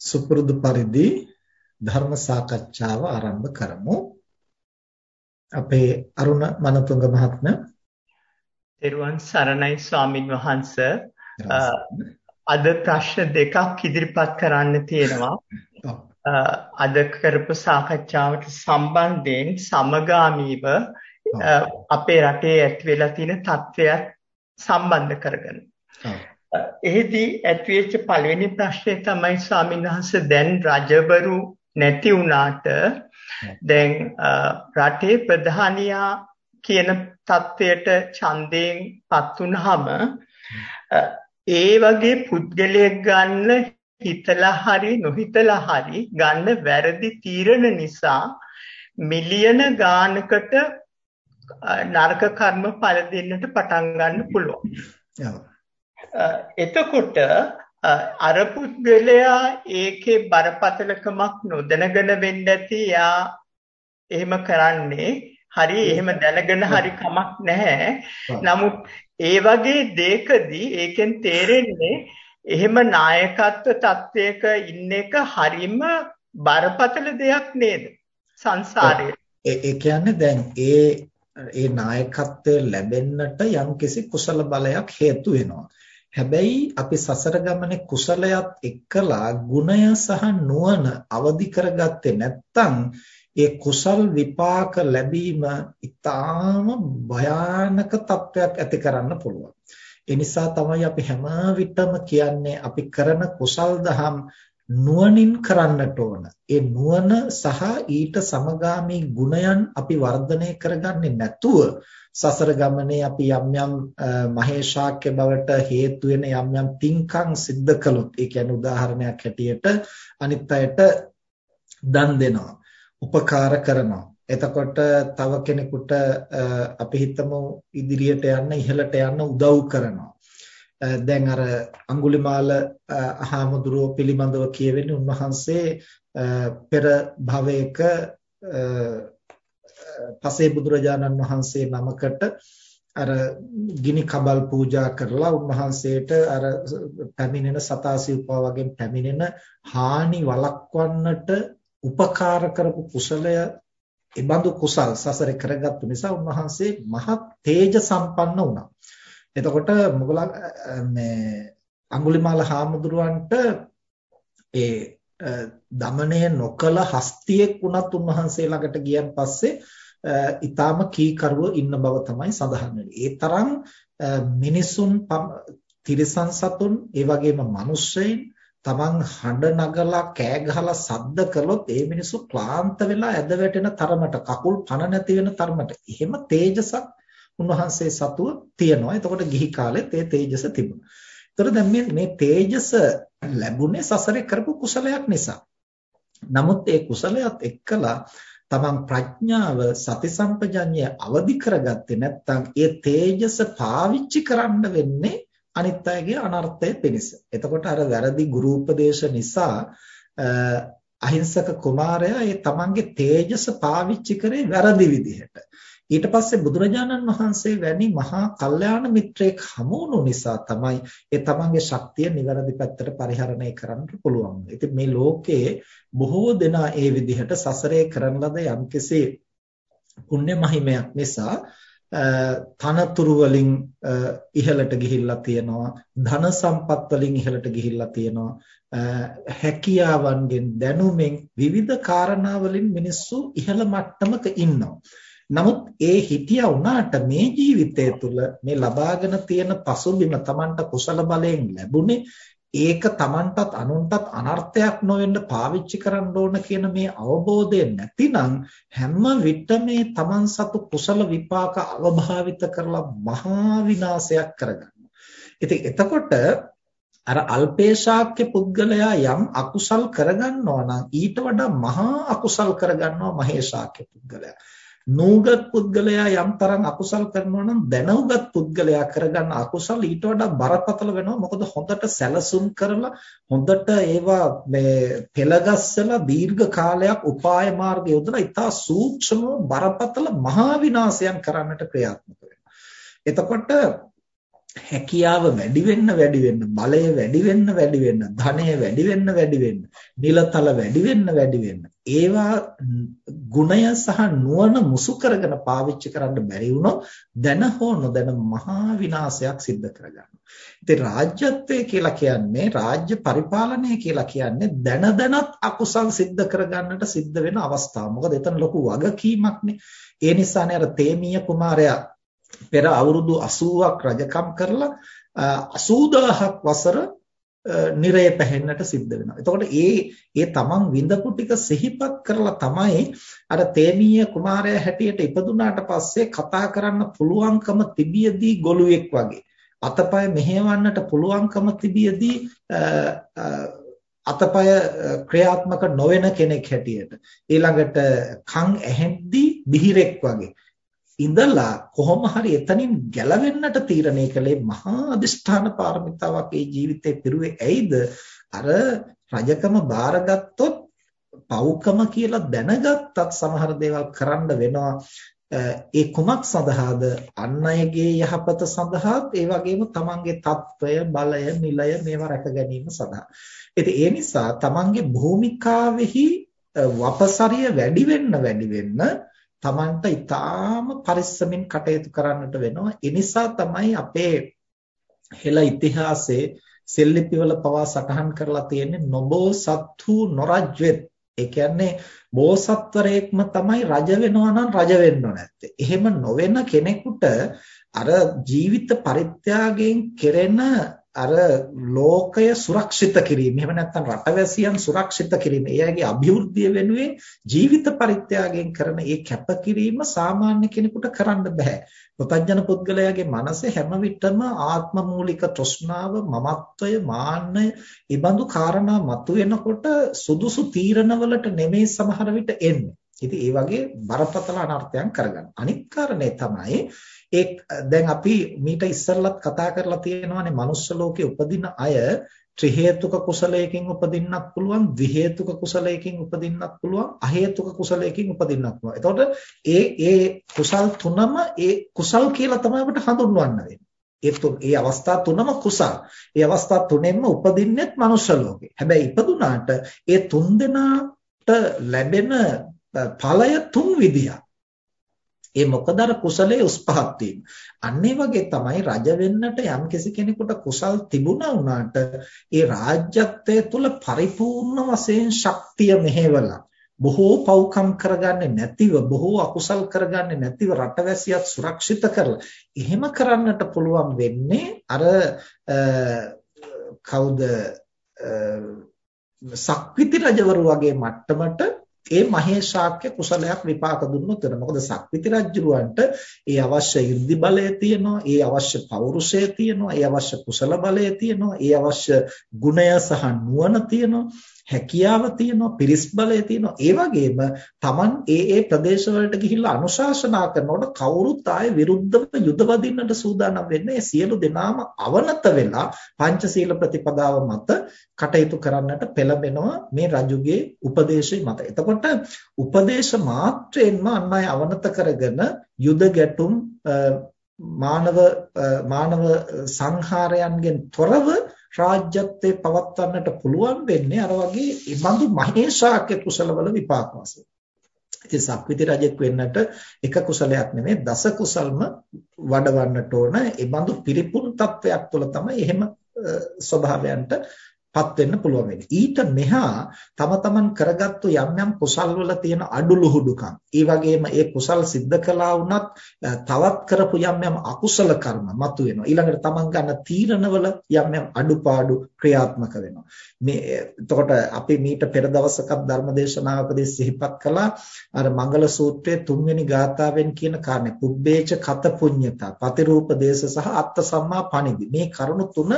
සුපුරුදු පරිදි ධර්ම සාකච්ඡාව ආරම්භ කරමු. අපේ අරුණ මනතුංග මහත්මයා තෙරුවන් සරණයි ස්වාමින් වහන්සේ අද ප්‍රශ්න දෙකක් ඉදිරිපත් කරන්න තියෙනවා. අද කරපු සාකච්ඡාවට සම්බන්ධයෙන් සමගාමීව අපේ රටේ ඇති වෙලා තියෙන තත්ත්වයක් සම්බන්ධ කරගෙන. එහිදී ඇතිවෙච්ච පළවෙනි ප්‍රශ්නේ තමයි ස්වාමීන් වහන්සේ දැන් රජවරු නැති වුණාට දැන් රටේ ප්‍රධානියා කියන தത്വයට ඡන්දයෙන්පත් වුනහම ඒ වගේ පුද්ගලයෙක් ගන්න හිතලා හරි නොහිතලා හරි ගන්න වැරදි තීරණ නිසා මිලියන ගානකට නරක කර්ම පළ දෙන්නට පටන් ගන්න පුළුවන්. එතකොට අර පුද්ගලයා ඒකේ බරපතලකමක් නොදැනගෙන වෙන්න ඇති යා එහෙම කරන්නේ හරි එහෙම දැනගෙන හරි කමක් නැහැ. නමුත් ඒ වගේ දෙයකදී ඒකෙන් තේරෙන්නේ එහෙම නායකත්ව තත්වයක ඉන්න එක හරිම බරපතල දෙයක් නේද සංසාරයේ. ඒ කියන්නේ දැන් ඒ ඒ නායකත්වය ලැබෙන්නට යම්කිසි කුසල බලයක් හේතු වෙනවා. හැබැයි අපි සසර ගමනේ කුසලයක් එක්කලා ගුණය සහ නුවණ අවදි කරගත්තේ නැත්නම් ඒ කුසල් විපාක ලැබීම ඊටාම භයානක තත්වයක් ඇති කරන්න පුළුවන්. ඒ නිසා තමයි අපි හැම විටම කියන්නේ අපි කරන කුසල් දහම් නුවණින් කරන්නට ඕන. ඒ නුවණ සහ ඊට සමගාමී ගුණයන් අපි වර්ධනය කරගන්නේ නැතුව සසර ගමනේ අපි යම් යම් මහේශාක්‍ය බවට හේතු වෙන යම් යම් පින්කම් සිද්ධ කළොත් ඒ කියන්නේ උදාහරණයක් හැටියට අනිත් අයට දන් දෙනවා උපකාර කරනවා එතකොට තව කෙනෙකුට අපි හිතමු ඉදිරියට යන්න ඉහළට යන්න උදව් කරනවා දැන් අර අඟුලිමාල හාමුදුරුව පිළිබඳව කියවෙන්නේ උන්වහන්සේ පෙර භවයක පසේ බුදුරජාණන් වහන්සේ නමකට අර ගිනි කබල් පූජා කරලා උන්වහන්සේට අර පැමිණෙන සතාසිව්පා වගේ පැමිණෙන හානි වළක්වන්නට උපකාර කරපු කුසලය ඒබඳු කුසල් සසරේ කරගත්තු නිසා උන්වහන්සේ මහත් තේජ සම්පන්න වුණා. එතකොට මොගලන් මේ අඟුලිමාල හාමුදුරුවන්ට ඒ දමණය නොකල හස්තියෙක් වුණත් උන්වහන්සේ ළඟට ගියන් පස්සේ ඊටාම කීකරුව ඉන්න බව තමයි සඳහන් ඒ තරම් මිනිසුන් තිරිසන් සතුන් ඒ වගේම මිනිස්සෙයින් තමන් හඬ නගලා කෑ ගහලා සද්ද කළොත් ඒ මිනිස්සු ක්ලාන්ත වෙලා ඇද වැටෙන තරමට කකුල් පන නැති වෙන තරමට. එහෙම තේජසක් උන්වහන්සේ සතුව තියෙනවා. එතකොට ගිහි කාලෙත් ඒ තේජස තිබුණා. ඒතර දැන් මේ මේ තේජස ලැබුණේ සසරේ කරපු කුසලයක් නිසා. නමුත් ඒ කුසලයක් එක්කලා තමන් ප්‍රඥාව සති සම්පජඤ්ඤය අවදි කරගත්තේ නැත්නම් ඒ තේජස පාවිච්චි කරන්න වෙන්නේ අනිත් අයගේ අනර්ථය පිණිස. එතකොට අර වැරදි ගුරු උපදේශ නිසා අහිංසක කුමාරයා ඒ තමන්ගේ තේජස පාවිච්චි කරේ වැරදි විදිහට. ඊට පස්සේ බුදුරජාණන් වහන්සේ වැනි මහා කල්යාණ මිත්‍රයෙක් හමු වුණු නිසා තමයි ඒ තමන්ගේ ශක්තිය නිවැරදි පැත්තට පරිහරණය කරන්න පුළුවන්. ඉතින් මේ ලෝකයේ බොහෝ දෙනා ඒ විදිහට සසරේ කරන ලද යම්කිසි පුණ්‍ය මහිමයක් නිසා තනතුරු වලින් ඉහළට ගිහිල්ලා තියෙනවා ධන සම්පත් වලින් ඉහළට ගිහිල්ලා තියෙනවා හැකියාවන්ගෙන් දැනුමෙන් විවිධ කාරණා වලින් මිනිස්සු ඉහළ මට්ටමක ඉන්නවා නමුත් ඒ හිටියා වුණාට මේ ජීවිතය තුළ මේ ලබාගෙන තියෙන පසුබිම Tamanට කුසල බලයෙන් ලැබුණේ ඒක Tamanටත් අනුන්ටත් අනර්ථයක් නොවෙන්න පාවිච්චි කරන්න ඕන කියන මේ අවබෝධය නැතිනම් හැම විටම මේ Taman සතු කුසල විපාක අවභාවිත කරලා මහා විනාශයක් කරගන්නවා. ඉතින් එතකොට අර අල්පේශාක්‍ය පුද්ගලයා යම් අකුසල් කරගන්නවා නම් ඊට වඩා මහා අකුසල් කරගන්නවා මහේශාක්‍ය පුද්ගලයා. නූගත් පුද්ගලයා යම් තරම් අකුසල් කරනවා නම් දැනුගත් පුද්ගලයා කරගන්න අකුසල් ඊට වඩා බරපතල වෙනවා. මොකද හොඳට සැලසුම් කරලා හොඳට ඒවා මේ පෙළගස්සලා දීර්ඝ කාලයක් උපාය මාර්ග යොදලා ඉතා සූක්ෂම බරපතල මහා විනාශයන් කරන්නට ක්‍රියාත්මක වෙනවා. එතකොට හැකියාව වැඩි වෙන්න වැඩි වෙන්න බලය වැඩි වෙන්න වැඩි වෙන්න ධනය වැඩි වෙන්න වැඩි වෙන්න නිලතල වැඩි වෙන්න වැඩි වෙන්න ඒවා ගුණය සහ නුවණ මුසු කරගෙන පාවිච්චි කරන්න බැරි වුණොත් දැන හෝ නොදැන මහා විනාශයක් සිද්ධ කරගන්නවා. ඉතින් රාජ්‍යත්වය කියලා කියන්නේ රාජ්‍ය පරිපාලනය කියලා කියන්නේ දැන දැනත් අකුසල් සිද්ධ කරගන්නට සිද්ධ වෙන අවස්ථාව. මොකද එතන ලොකු වගකීමක්නේ. ඒ නිසානේ අර තේමීය කුමාරයා පෙර අවුරුදු 80ක් රජකම් කරලා 80000ක් වසර නිරය පැහෙන්නට සිද්ධ වෙනවා. එතකොට ඒ ඒ තමන් විඳපු ටික සිහිපත් කරලා තමයි අර තේමීය කුමාරයා හැටියට ඉපදුනාට පස්සේ කතා කරන්න පුළුවන්කම තිබියදී ගොළුෙක් වගේ. අතපය මෙහෙවන්නට පුළුවන්කම තිබියදී අතපය ක්‍රියාත්මක නොවන කෙනෙක් හැටියට. ඊළඟට කන් ඇහෙද්දී බිහිරෙක් වගේ. ඉඳලා කොහොම හරි එතනින් ගැලවෙන්නට තීරණය කළේ මහා අදිෂ්ඨාන පාරමිතාවක් ඒ ජීවිතේ පිරුවේ ඇයිද? අර රජකම බාරගත්තොත් පව්කම කියලා දැනගත්තත් සමහර දේවල් කරන්න වෙනවා. ඒ කුමක් සඳහාද? අන් අයගේ යහපත සඳහාත් ඒ වගේම තමන්ගේ తত্ত্বය බලය නිලය මේවා රැක ගැනීම සඳහා. ඉතින් ඒ නිසා තමන්ගේ භූමිකාවෙහි වපසරිය වැඩි වෙන්න වැඩි වෙන්න Tamanට ඊටාම පරිස්සමින් කටයුතු කරන්නට වෙනවා. ඒ නිසා තමයි අපේ හෙළ ඉතිහාසයේ සෙල්ලිපිවල පවා සටහන් කරලා තියෙන්නේ නොබෝ සත්තු නොරජ්වෙත්. ඒ කියන්නේ බෝසත්වරයෙක්ම තමයි රජ වෙනවා නම් රජ වෙන්න නැත්තේ. එහෙම නොවන කෙනෙකුට අර ජීවිත පරිත්‍යාගයෙන් කෙරෙන අර ලෝකය සුරක්ෂිත කිරීම එහෙම නැත්නම් රටවැසියන් සුරක්ෂිත කිරීම එයාගේ අභිවෘද්ධිය වෙනුවෙන් ජීවිත පරිත්‍යාගයෙන් කරන ඒ කැපකිරීම සාමාන්‍ය කෙනෙකුට කරන්න බෑ. ප්‍රත්‍යඥ පුද්ගලයාගේ මනසේ හැම විටම ආත්ම මූලික තෘෂ්ණාව, මමත්වය, මාන්නය, ඊබඳු කාරණා මතුවෙනකොට සුදුසු තීරණවලට නෙමෙයි සමහර විට එන්නේ. ඉතින් ඒ වගේ බරපතල අනර්ථයන් කරගන්න. අනිත් කාරණේ තමයි ඒ දැන් අපි මීට ඉස්සරලත් කතා කරලා තියෙනවානේ manuss ලෝකේ උපදින අය ත්‍රි හේතුක කුසලයකින් උපදින්නත් පුළුවන් ද්වි හේතුක කුසලයකින් උපදින්නත් පුළුවන් අ හේතුක කුසලයකින් උපදින්නත් පුළුවන්. එතකොට ඒ ඒ කුසල් තුනම ඒ කුසල් කියලා තමයි අපිට හඳුන්වන්න වෙන්නේ. ඒ තුන ඒ අවස්ථා තුනම කුසල්. ඒ අවස්ථා තුනෙන්ම උපදින්නෙත් මනුෂ්‍ය ලෝකේ. හැබැයි ඉපදුනාට ඒ තුන් දෙනාට ලැබෙන ඵලය තුන් විදියක්. ඒ මොකද අර කුසලයේ උස් පහත් වීම. අන්න වගේ තමයි රජ වෙන්නට යම්කිසි කෙනෙකුට කුසල් තිබුණා වුණාට ඒ රාජ්‍යත්වය තුල පරිපූර්ණ වශයෙන් ශක්තිය මෙහෙवला බොහෝ පව්කම් කරගන්නේ නැතිව බොහෝ අකුසල් කරගන්නේ නැතිව රටවැසියත් සුරක්ෂිත කරලා එහෙම කරන්නට පුළුවන් වෙන්නේ අර කවුද සක්විති රජවරු වගේ මට්ටමට ඒ මහේශාක්‍ය කුසලයක් විපාක දුන්නොත් වෙන. මොකද සක්විති රජුරවන්ට ඒ අවශ්‍ය 이르දි බලය තියෙනවා, ඒ අවශ්‍ය පෞරුෂය තියෙනවා, ඒ අවශ්‍ය කුසල බලය තියෙනවා, ඒ අවශ්‍ය ගුණය සහ නුවණ තියෙනවා. හැකියාව තියෙනවා පිරිස් බලය තියෙනවා ඒ වගේම Taman ඒ ඒ ප්‍රදේශවලට ගිහිල්ලා අනුශාසනා කරනකොට කවුරුත් ආයේ විරුද්ධව යුද වදින්නට සූදානම් වෙන්නේ සියලු දෙනාම අවනත වෙලා පංචශීල ප්‍රතිපදාව මත කටයුතු කරන්නට පෙළඹෙනවා මේ රජුගේ උපදේශය මත. එතකොට උපදේශ මාත්‍රයෙන්ම අන් අය අවනත කරගෙන යුද ගැටුම් මානව මානව සංහාරයන්ගෙන් තොරව රාජ්‍යත්වයේ පවත්වන්නට පුළුවන් වෙන්නේ අර වගේ ඉබඳු මහේශාක්‍ය කුසලවල විපාක වශයෙන්. ඉතින් සක්විති රජෙක් වෙන්නට එක කුසලයක් නෙමෙයි දස කුසල්ම වඩවන්නට ඕන. ඒ බඳු පිරිපුන් තත්වයක් තුළ තමයි එහෙම ස්වභාවයන්ට පත් වෙන්න පුළුවන් වෙන්නේ. ඊට මෙහා තම තමන් කරගත්තු යම් යම් කුසල් වල තියෙන අඩුලුහුඩුකම්. ඒ වගේම ඒ කුසල් සිද්ධ කළා වුණත් තවත් කරපු යම් යම් අකුසල කර්ම මතුවෙනවා. ඊළඟට තමන් ගන්න තීරණවල යම් යම් අඩුපාඩු ක්‍රියාත්මක වෙනවා. මේ එතකොට අපි මීට පෙර දවසක ධර්මදේශනාවකදී සිහිපත් කළා අර මංගල සූත්‍රයේ තුන්වෙනි ගාථාවෙන් කියන කාරණේ පුබ්බේච කත පුඤ්ඤතා පතිරූප දේශ සහ අත්ත සම්මා පණිදි. මේ කරුණු තුන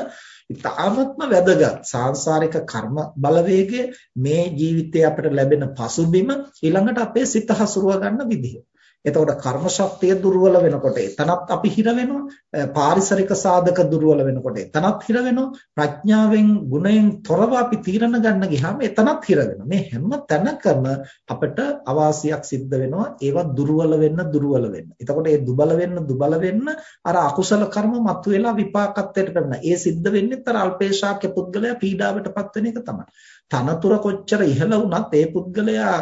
ඉතාමත්ම වැදගත් සාංශාරික කර්ම බලවේගය මේ ජීවිතයේ අපිට ලැබෙන පසුබිම ඊළඟට අපේ සිත හසුරුව ගන්න විදිහ. එතකොට කර්ම ශක්තිය දුර්වල වෙනකොට එතනත් අපි හිර වෙනවා. පාරිසරික සාධක දුර්වල වෙනකොට එතනත් හිර වෙනවා. ප්‍රඥාවෙන් ගුණයෙන් තොරව අපි තීරණ ගන්න ගියාම එතනත් හිර වෙනවා. මේ හැම තැනකම අපිට අවාසියක් සිද්ධ වෙනවා. ඒවා දුර්වල වෙන්න දුර්වල වෙන්න. එතකොට ඒ දුබල වෙන්න දුබල වෙන්න අර අකුසල කර්ම මතුවලා විපාකත්වයට කරන. ඒ සිද්ධ වෙන්නේ තර අල්පේශාක්‍ය පුද්ගලයා පීඩාවටපත් වෙන එක තමයි. තනතුර කොච්චර ඉහළ වුණත් ඒ පුද්ගලයා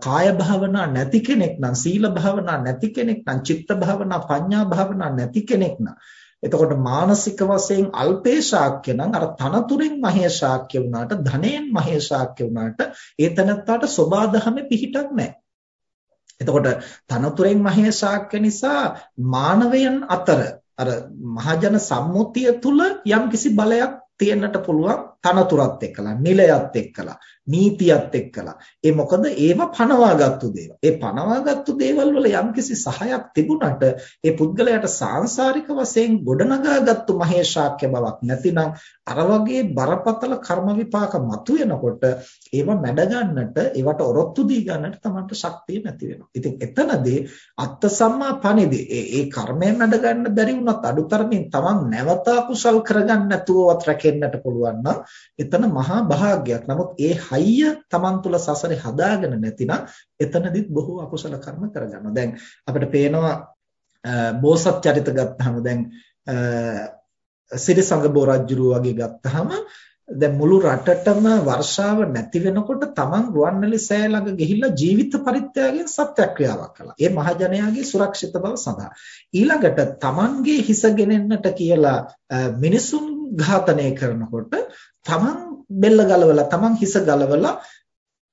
කාය භාවනා නැති කෙනෙක් නම් සීල භාවනා නැති කෙනෙක් නම් චිත්ත භාවනා පඤ්ඤා භාවනා නැති කෙනෙක් නම් එතකොට මානසික වශයෙන් අල්පේ ශාක්‍ය නම් අර තනතුරෙන් මහේ ශාක්‍ය වුණාට ධනෙන් මහේ ශාක්‍ය වුණාට ඒ තනත්තාට සබාධමේ පිහිටක් නැහැ. එතකොට තනතුරෙන් මහේ ශාක්‍ය නිසා මානවයන් අතර අර මහජන සම්මුතිය තුල යම්කිසි බලයක් තියෙන්නට පුළුවන් තනතුරත් එක්කලා නිලයත් එක්කලා නීතියත් එක්කලා. ඒ මොකද ඒව පනවාගත්තු දේවල්. ඒ පනවාගත්තු දේවල් වල යම්කිසි සහයක් තිබුණට ඒ පුද්ගලයාට සාංශාරික වශයෙන් ගොඩනගාගත්තු මහේශාක්‍ය බවක් නැතිනම් අර වගේ බරපතල කර්ම විපාක මතුවෙනකොට ඒව මැඩ ගන්නට ඒවට ඔරොත්තු දී ගන්නට තමන්ට ශක්තිය නැති වෙනවා. ඉතින් එතනදී අත්ත සම්මා පණිදී ඒ ඒ කර්මය මැඩ ගන්න බැරි වුණත් අඩුතරමින් තමන් නැවත කුසල් කරගන්න නැතුවවත් රැකෙන්නට පුළුවන් නම් එතන මහා භාග්යක්. නමුත් ඒ හයිය Taman තුල සසරේ හදාගෙන නැතිනම් එතනදිත් බොහෝ අකුසල කර්ම කරගන්නවා. දැන් අපිට පේනවා බෝසත් චරිත ගත්තාම දැන් සිරිසංග බෝ රජුරු වගේ ගත්තාම දැන් මුළු රටටම වර්ෂාව නැති වෙනකොට තමන් රුවන්වැලි සෑය ළඟ ගිහිල්ලා ජීවිත පරිත්‍යාගයෙන් සත්‍යක්‍රියාවක් කළා. ඒ මහජනයාගේ සුරක්ෂිත බව සඳහා. ඊළඟට තමන්ගේ හිස ගෙනෙන්නට කියලා මිනිසුන් ඝාතනය කරනකොට තමන් බෙල්ල ගලවලා තමන් හිස ගලවලා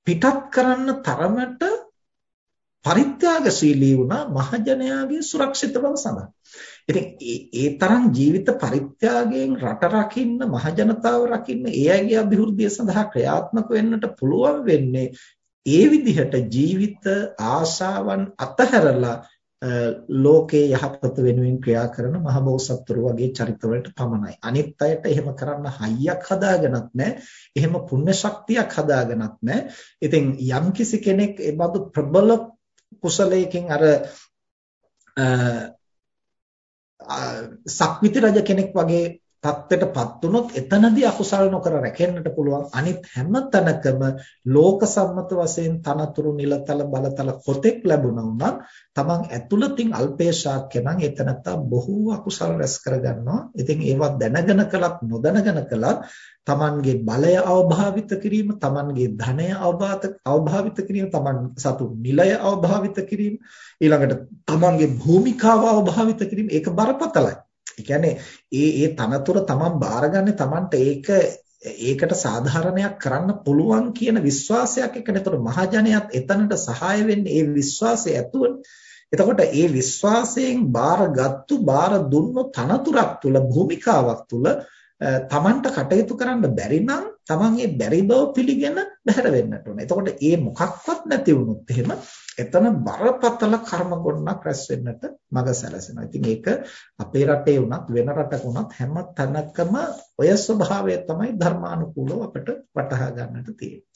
පිටත් කරන්න තරමට පරිත්‍යාගශීලී වුණා මහජනයාගේ සුරක්ෂිත බව සඳහා. ඉතින් ඒ තරම් ජීවිත පරිත්‍යාගයෙන් රට රකින්න මහජනතාව රකින්න ඒ අයගේ અભිවෘද්ධිය සඳහා ක්‍රියාත්මක වෙන්නට පුළුවන් වෙන්නේ ඒ විදිහට ජීවිත ආශාවන් අතහැරලා ලෝකේ යහපත වෙනුවෙන් ක්‍රියා කරන මහබෝසත්තුරු වගේ චරිතවලට පමණයි. අනිත් අයට එහෙම කරන්න හයියක් හදාගෙනත් නැහැ. එහෙම පුණ්‍ය ශක්තියක් හදාගෙනත් නැහැ. ඉතින් යම්කිසි කෙනෙක් ඒ බඳු ප්‍රබල කුසලයකින් අර සක්විති රජ කෙනෙක් වගේ தත්ත්වයටපත් වුණොත් එතනදී අකුසල නොකර රැකෙන්නට පුළුවන්. අනිත් හැම තැනකම ලෝක සම්මත වශයෙන් තනතුරු නිලතල බලතල කොතෙක් ලැබුණා වුණත් තමන් ඇතුළතින් අල්පේශාක්‍ය නම් එතනත්තා බොහෝ අකුසල රැස් කරගන්නවා. ඉතින් ඒවා දැනගෙන කළත් නොදැනගෙන කළත් තමන්ගේ බලය අවභාවිත කිරීම තමන්ගේ ධනය අවභාවිත කිරීම තමන් සතු නිලය අවභාවිත කිරීම ඊළඟට තමන්ගේ භූමිකාව අවභාවිත කිරීම ඒක බරපතලයි. ඒ කියන්නේ ඒ ඒ තනතුර තමන් බාරගන්නේ තමන්ට ඒක ඒකට සාධාරණයක් කරන්න පුළුවන් කියන විශ්වාසයක් එක්කනේ. ඒතකොට මහජනයාත් එතනට සහාය වෙන්නේ ඒ විශ්වාසය ඇතුවනේ. එතකොට ඒ විශ්වාසයෙන් බාරගත්තු බාර දුන්නු තනතුරක් තුල භූමිකාවක් තුල තමන්ට කටයුතු කරන්න බැරි නම් තමන් ඒ බැරි බව පිළිගෙන බැහැර වෙන්නට ඕන. එතකොට ඒ මොකක්වත් නැති වුණොත් එහෙම එතන බරපතල කර්ම ගොඩනක් රැස් වෙන්නට මඟ සැලසෙනවා. ඉතින් ඒක අපේ රටේ වුණත් වෙන රටක වුණත් හැම තැනකම ඔය ස්වභාවය තමයි ධර්මානුකූලව අපිට වටහා ගන්නට තියෙන්නේ.